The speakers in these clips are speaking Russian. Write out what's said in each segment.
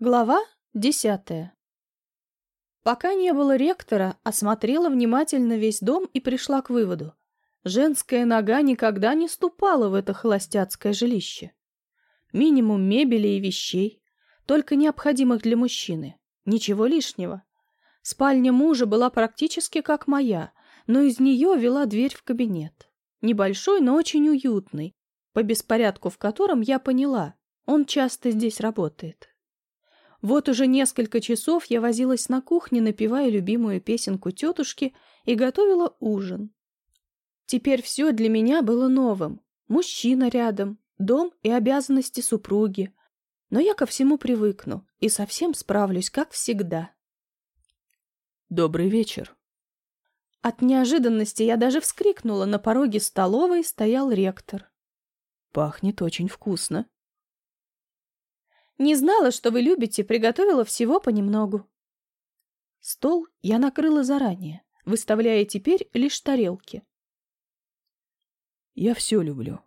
Глава десятая. Пока не было ректора, осмотрела внимательно весь дом и пришла к выводу. Женская нога никогда не ступала в это холостяцкое жилище. Минимум мебели и вещей, только необходимых для мужчины. Ничего лишнего. Спальня мужа была практически как моя, но из нее вела дверь в кабинет. Небольшой, но очень уютный, по беспорядку в котором я поняла, он часто здесь работает. Вот уже несколько часов я возилась на кухне, напевая любимую песенку тетушки и готовила ужин. Теперь все для меня было новым. Мужчина рядом, дом и обязанности супруги. Но я ко всему привыкну и совсем справлюсь, как всегда. Добрый вечер. От неожиданности я даже вскрикнула. На пороге столовой стоял ректор. Пахнет очень вкусно. Не знала, что вы любите, приготовила всего понемногу. Стол я накрыла заранее, выставляя теперь лишь тарелки. Я все люблю.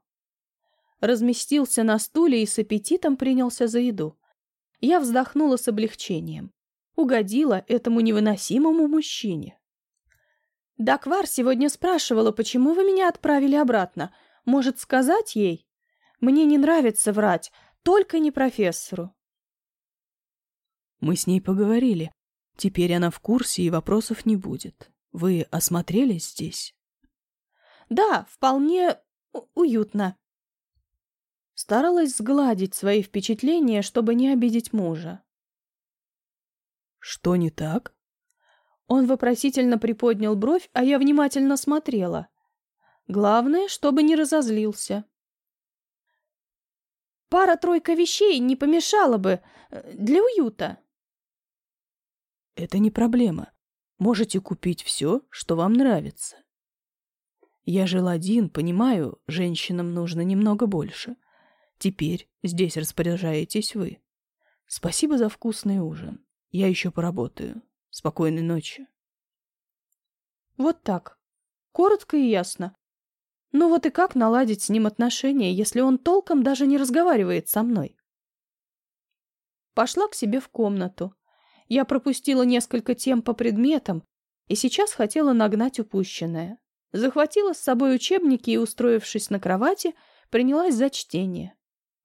Разместился на стуле и с аппетитом принялся за еду. Я вздохнула с облегчением. Угодила этому невыносимому мужчине. Даквар сегодня спрашивала, почему вы меня отправили обратно. Может, сказать ей? Мне не нравится врать, только не профессору. Мы с ней поговорили. Теперь она в курсе и вопросов не будет. Вы осмотрелись здесь? Да, вполне уютно. Старалась сгладить свои впечатления, чтобы не обидеть мужа. Что не так? Он вопросительно приподнял бровь, а я внимательно смотрела. Главное, чтобы не разозлился. Пара-тройка вещей не помешала бы э, для уюта. Это не проблема. Можете купить все, что вам нравится. Я жил один, понимаю, женщинам нужно немного больше. Теперь здесь распоряжаетесь вы. Спасибо за вкусный ужин. Я еще поработаю. Спокойной ночи. Вот так. Коротко и ясно. Ну вот и как наладить с ним отношения, если он толком даже не разговаривает со мной? Пошла к себе в комнату. Я пропустила несколько тем по предметам и сейчас хотела нагнать упущенное. Захватила с собой учебники и, устроившись на кровати, принялась за чтение.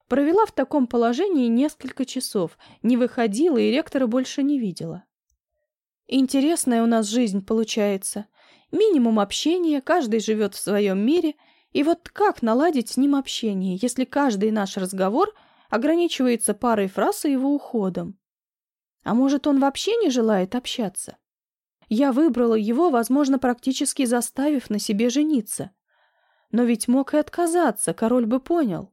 Провела в таком положении несколько часов, не выходила и ректора больше не видела. Интересная у нас жизнь получается. Минимум общения, каждый живет в своем мире. И вот как наладить с ним общение, если каждый наш разговор ограничивается парой фраз и его уходом? А может, он вообще не желает общаться? Я выбрала его, возможно, практически заставив на себе жениться. Но ведь мог и отказаться, король бы понял.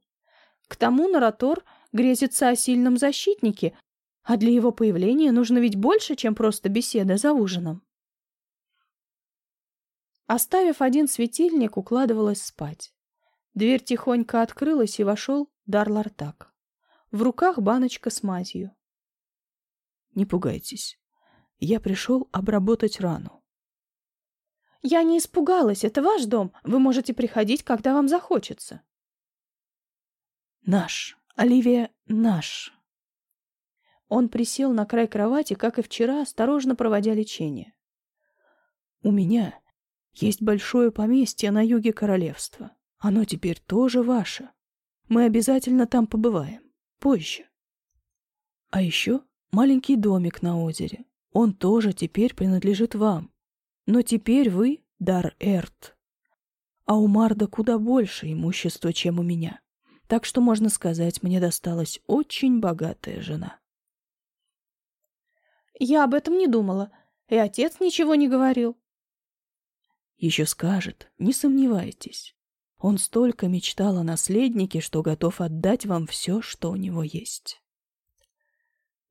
К тому Наратор грезится о сильном защитнике, а для его появления нужно ведь больше, чем просто беседа за ужином. Оставив один светильник, укладывалась спать. Дверь тихонько открылась, и вошел Дарлартак. В руках баночка с мазью. «Не пугайтесь. Я пришел обработать рану». «Я не испугалась. Это ваш дом. Вы можете приходить, когда вам захочется». «Наш. Оливия, наш». Он присел на край кровати, как и вчера, осторожно проводя лечение. «У меня есть большое поместье на юге королевства. Оно теперь тоже ваше. Мы обязательно там побываем. Позже. А еще маленький домик на озере. Он тоже теперь принадлежит вам. Но теперь вы — дар Эрт. А у Марда куда больше имущества, чем у меня. Так что, можно сказать, мне досталась очень богатая жена. Я об этом не думала. И отец ничего не говорил. Еще скажет, не сомневайтесь. Он столько мечтал о наследнике, что готов отдать вам все, что у него есть.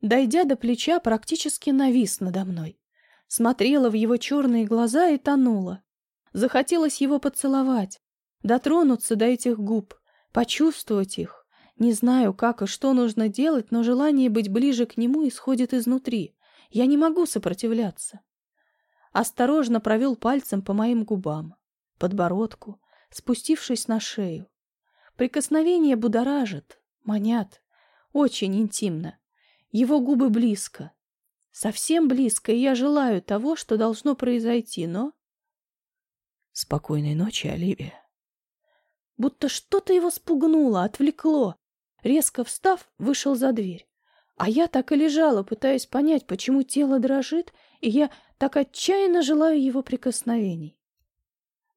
Дойдя до плеча, практически навис надо мной. Смотрела в его черные глаза и тонула. Захотелось его поцеловать, дотронуться до этих губ, почувствовать их. Не знаю, как и что нужно делать, но желание быть ближе к нему исходит изнутри. Я не могу сопротивляться осторожно провел пальцем по моим губам, подбородку, спустившись на шею. Прикосновения будоражат, манят, очень интимно. Его губы близко. Совсем близко, и я желаю того, что должно произойти, но... Спокойной ночи, Оливия. Будто что-то его спугнуло, отвлекло. Резко встав, вышел за дверь. А я так и лежала, пытаясь понять, почему тело дрожит, и я так отчаянно желаю его прикосновений.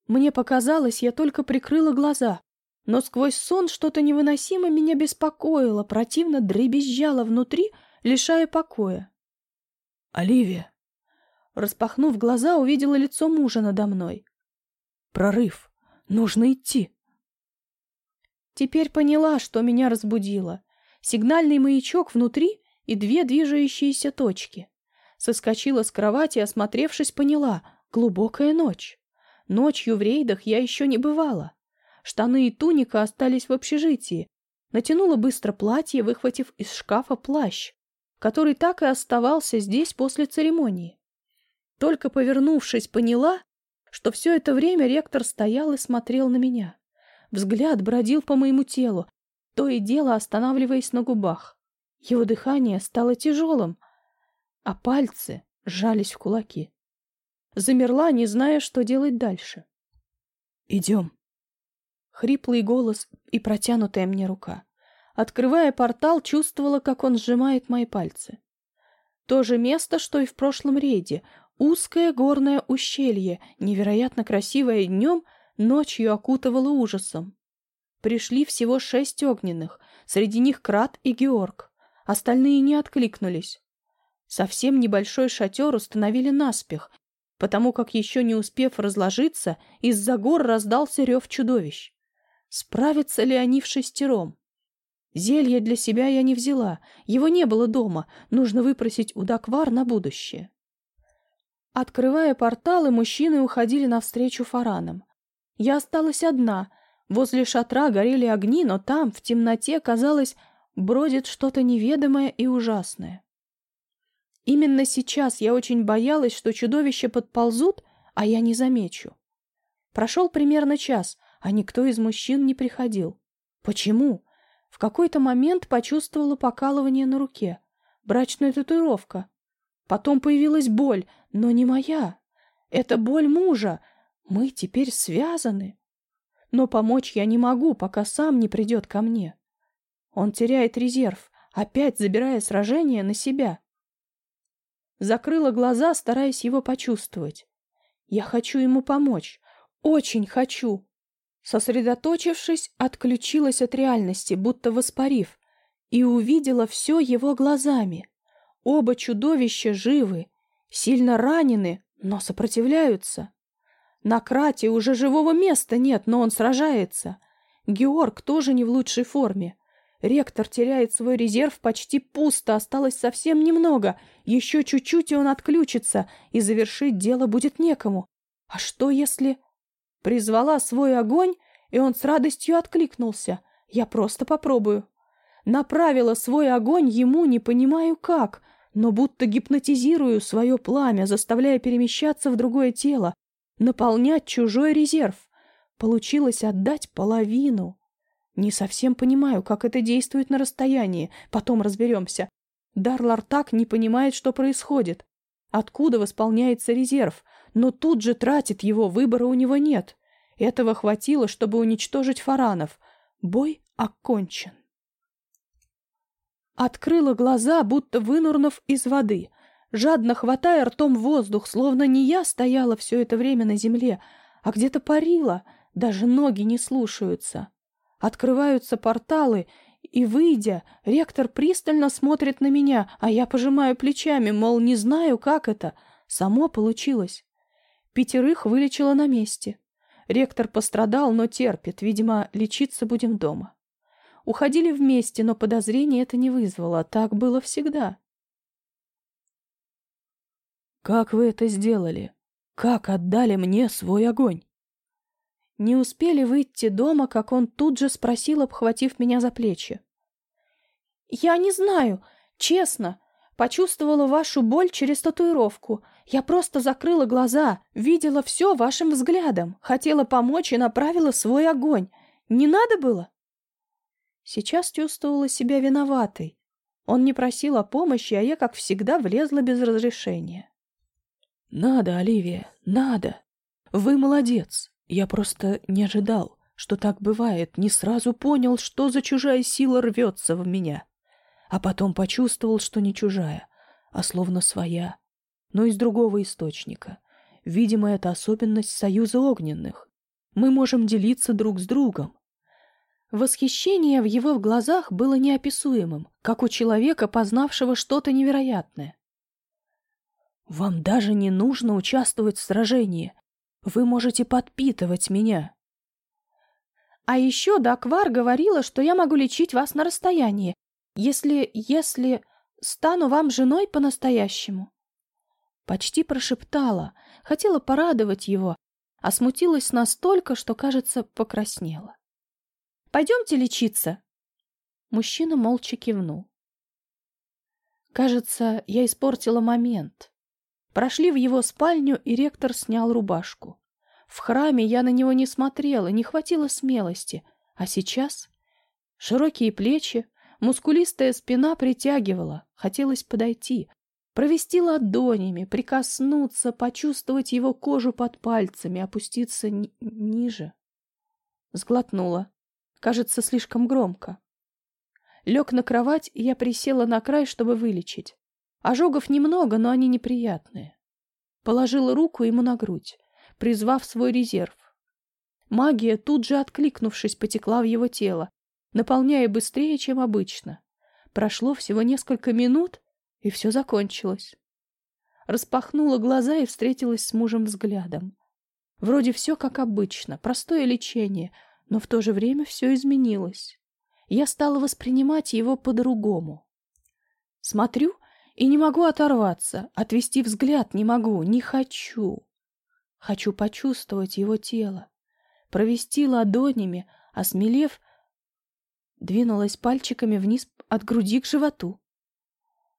Мне показалось, я только прикрыла глаза, но сквозь сон что-то невыносимо меня беспокоило, противно дребезжало внутри, лишая покоя. «Оливия!» Распахнув глаза, увидела лицо мужа надо мной. «Прорыв! Нужно идти!» Теперь поняла, что меня разбудило. Сигнальный маячок внутри и две движущиеся точки. Соскочила с кровати, осмотревшись, поняла — глубокая ночь. Ночью в рейдах я еще не бывала. Штаны и туника остались в общежитии. Натянула быстро платье, выхватив из шкафа плащ, который так и оставался здесь после церемонии. Только повернувшись, поняла, что все это время ректор стоял и смотрел на меня. Взгляд бродил по моему телу, то и дело останавливаясь на губах. Его дыхание стало тяжелым, а пальцы сжались в кулаки. Замерла, не зная, что делать дальше. «Идем», Хриплый голос и протянутая мне рука. Открывая портал, чувствовала, как он сжимает мои пальцы. То же место, что и в прошлом рейде. Узкое горное ущелье, невероятно красивое днем, ночью окутывало ужасом. Пришли всего шесть огненных, среди них Крат и Георг. Остальные не откликнулись. Совсем небольшой шатер установили наспех, потому как еще не успев разложиться, из-за гор раздался рев чудовищ. Справятся ли они в шестером? Зелье для себя я не взяла, его не было дома, нужно выпросить у Даквар на будущее. Открывая порталы, мужчины уходили навстречу фаранам. Я осталась одна. Возле шатра горели огни, но там, в темноте, казалось, бродит что-то неведомое и ужасное. Именно сейчас я очень боялась, что чудовища подползут, а я не замечу. Прошел примерно час, а никто из мужчин не приходил. Почему? В какой-то момент почувствовала покалывание на руке. Брачная татуировка. Потом появилась боль, но не моя. Это боль мужа. Мы теперь связаны. Но помочь я не могу, пока сам не придет ко мне. Он теряет резерв, опять забирая сражение на себя. Закрыла глаза, стараясь его почувствовать. Я хочу ему помочь. Очень хочу. Сосредоточившись, отключилась от реальности, будто воспарив, и увидела все его глазами. Оба чудовища живы, сильно ранены, но сопротивляются. На крате уже живого места нет, но он сражается. Георг тоже не в лучшей форме. Ректор теряет свой резерв почти пусто, осталось совсем немного. Еще чуть-чуть, и он отключится, и завершить дело будет некому. А что если... Призвала свой огонь, и он с радостью откликнулся. Я просто попробую. Направила свой огонь ему, не понимаю как, но будто гипнотизирую свое пламя, заставляя перемещаться в другое тело, наполнять чужой резерв. Получилось отдать половину. Не совсем понимаю, как это действует на расстоянии, потом разберемся. Дарлар так не понимает, что происходит. Откуда восполняется резерв, но тут же тратит его, выбора у него нет. Этого хватило, чтобы уничтожить фаранов. Бой окончен. Открыла глаза, будто вынурнув из воды, жадно хватая ртом воздух, словно не я стояла все это время на земле, а где-то парила, даже ноги не слушаются. Открываются порталы, и, выйдя, ректор пристально смотрит на меня, а я пожимаю плечами, мол, не знаю, как это. Само получилось. Пятерых вылечила на месте. Ректор пострадал, но терпит, видимо, лечиться будем дома. Уходили вместе, но подозрения это не вызвало, так было всегда. «Как вы это сделали? Как отдали мне свой огонь?» Не успели выйти дома, как он тут же спросил, обхватив меня за плечи. «Я не знаю, честно. Почувствовала вашу боль через татуировку. Я просто закрыла глаза, видела все вашим взглядом, хотела помочь и направила свой огонь. Не надо было?» Сейчас чувствовала себя виноватой. Он не просил о помощи, а я, как всегда, влезла без разрешения. «Надо, Оливия, надо! Вы молодец! Я просто не ожидал, что так бывает, не сразу понял, что за чужая сила рвется в меня. А потом почувствовал, что не чужая, а словно своя, но из другого источника. Видимо, это особенность союза огненных. Мы можем делиться друг с другом, Восхищение в его глазах было неописуемым, как у человека, познавшего что-то невероятное. «Вам даже не нужно участвовать в сражении. Вы можете подпитывать меня». «А еще Даквар говорила, что я могу лечить вас на расстоянии, если... если... стану вам женой по-настоящему». Почти прошептала, хотела порадовать его, а смутилась настолько, что, кажется, покраснела. Пойдемте лечиться. Мужчина молча кивнул. Кажется, я испортила момент. Прошли в его спальню, и ректор снял рубашку. В храме я на него не смотрела, не хватило смелости. А сейчас широкие плечи, мускулистая спина притягивала. Хотелось подойти, провести ладонями, прикоснуться, почувствовать его кожу под пальцами, опуститься ниже. Сглотнула. Кажется, слишком громко. Лег на кровать, и я присела на край, чтобы вылечить. Ожогов немного, но они неприятные. Положила руку ему на грудь, призвав свой резерв. Магия, тут же откликнувшись, потекла в его тело, наполняя быстрее, чем обычно. Прошло всего несколько минут, и все закончилось. Распахнула глаза и встретилась с мужем взглядом. Вроде все как обычно, простое лечение, но в то же время все изменилось. Я стала воспринимать его по-другому. Смотрю и не могу оторваться, отвести взгляд не могу, не хочу. Хочу почувствовать его тело, провести ладонями, осмелев, двинулась пальчиками вниз от груди к животу.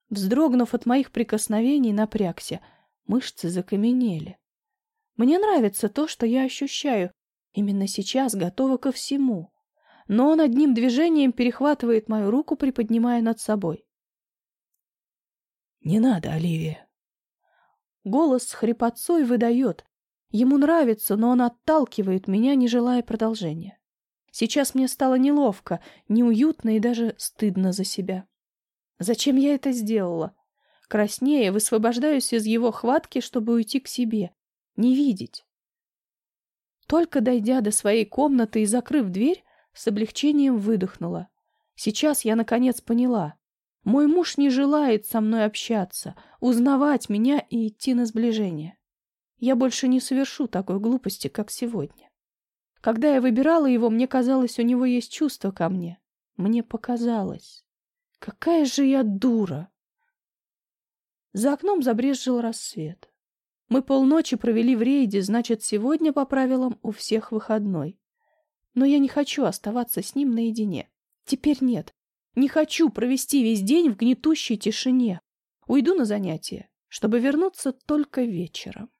Вздрогнув от моих прикосновений, напрягся, мышцы закаменели. Мне нравится то, что я ощущаю, Именно сейчас готова ко всему. Но он одним движением перехватывает мою руку, приподнимая над собой. «Не надо, Оливия!» Голос с хрипотцой выдает. Ему нравится, но он отталкивает меня, не желая продолжения. Сейчас мне стало неловко, неуютно и даже стыдно за себя. Зачем я это сделала? Краснее высвобождаюсь из его хватки, чтобы уйти к себе. Не видеть. Только дойдя до своей комнаты и закрыв дверь, с облегчением выдохнула. Сейчас я наконец поняла. Мой муж не желает со мной общаться, узнавать меня и идти на сближение. Я больше не совершу такой глупости, как сегодня. Когда я выбирала его, мне казалось, у него есть чувство ко мне. Мне показалось. Какая же я дура! За окном забрезжил рассвет. Мы полночи провели в рейде, значит, сегодня по правилам у всех выходной. Но я не хочу оставаться с ним наедине. Теперь нет. Не хочу провести весь день в гнетущей тишине. Уйду на занятия, чтобы вернуться только вечером.